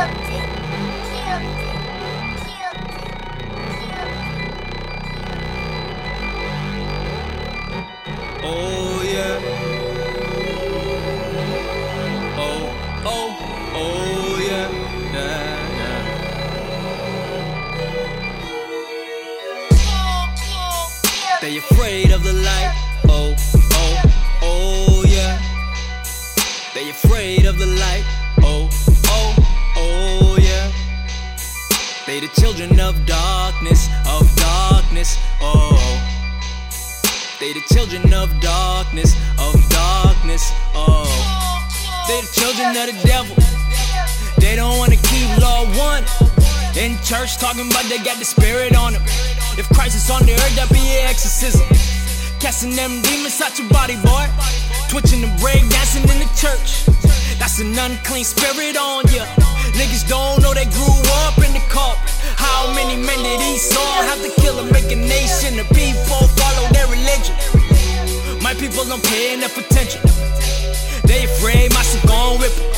Oh yeah. Oh, oh, oh yeah. They afraid of the light. Oh, oh, oh yeah. They afraid of the light. Oh, oh. They the children of darkness, of darkness. Oh. They the children of darkness, of darkness. Oh, they the children of the devil. They don't wanna keep law one. In church talking about they got the spirit on them. If Christ is on the earth, that be an exorcism. Casting them demons out your body, boy. Twitching and break dancing in the church. That's an unclean spirit on ya. Niggas don't know they grew up in the cult. How many men did Esau have to kill to make a nation? The people follow their religion. My people don't pay enough attention. They afraid my son gon' whip it.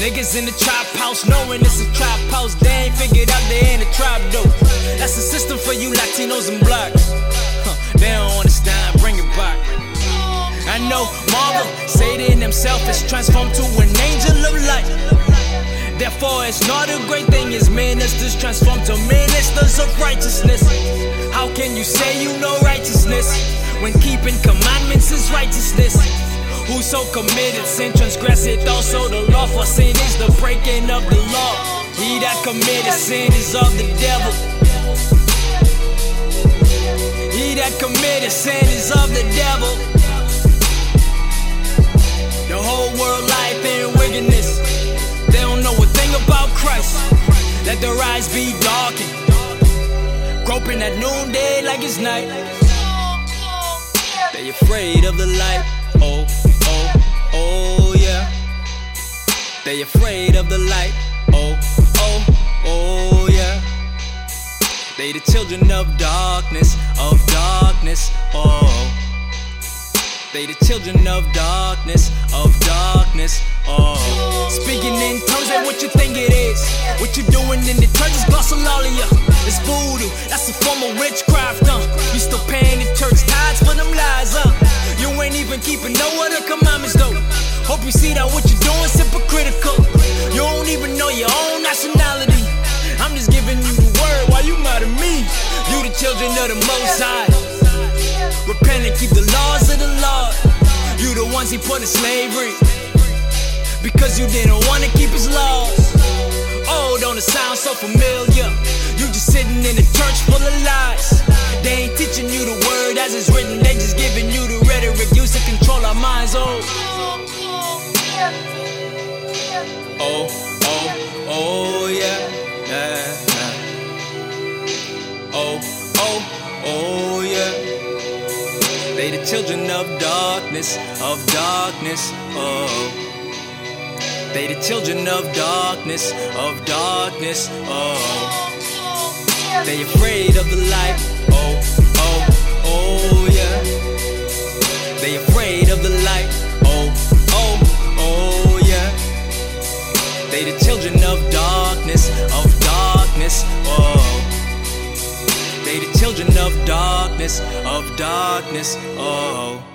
Niggas in the trap house knowing it's a trap house. They ain't figured out they ain't a trap though. That's the system for you Latinos and blacks. Huh, they don't understand, bring it back. I know Marvel, Satan himself is transformed to an angel of light. Therefore, it's not a great as ministers transformed to ministers of righteousness. How can you say you know righteousness when keeping commandments is righteousness? Whoso committed sin transgress it also the law for sin is the breaking of the law. He that committed sin is of the devil. He that committed sin is of. The their eyes be darkened. Groping at noonday like it's night. They afraid of the light. Oh, oh, oh yeah. They afraid of the light. Oh, oh, oh yeah. They the children of darkness, of darkness. Oh. They the children of darkness, of darkness. Oh, speaking in tongues ain't what you think it is. What you doing in the church is glossolalia. It's voodoo, that's a form of witchcraft, huh? You still paying the church tithes for them lies, huh? You ain't even keeping no other commandments, though. Hope you see that what you doing's hypocritical. You don't even know your own nationality. I'm just giving you the word why you mad at me. You the children of the Most High. Repent and keep the laws of the Lord. You the ones he put in slavery. Because you didn't wanna keep his laws. Oh, don't it sound so familiar? You just sitting in a church full of lies. They ain't teaching you the word as it's written, they just giving you the rhetoric used to control our minds. Oh, oh, oh, oh, yeah, yeah. Oh, oh, oh. They the children of darkness, of darkness, oh. They the children of darkness, of darkness, oh. They afraid of the light, oh, oh, oh, yeah. They afraid of the light, oh, oh, oh, yeah. They the children of darkness, the children of darkness, of darkness, oh.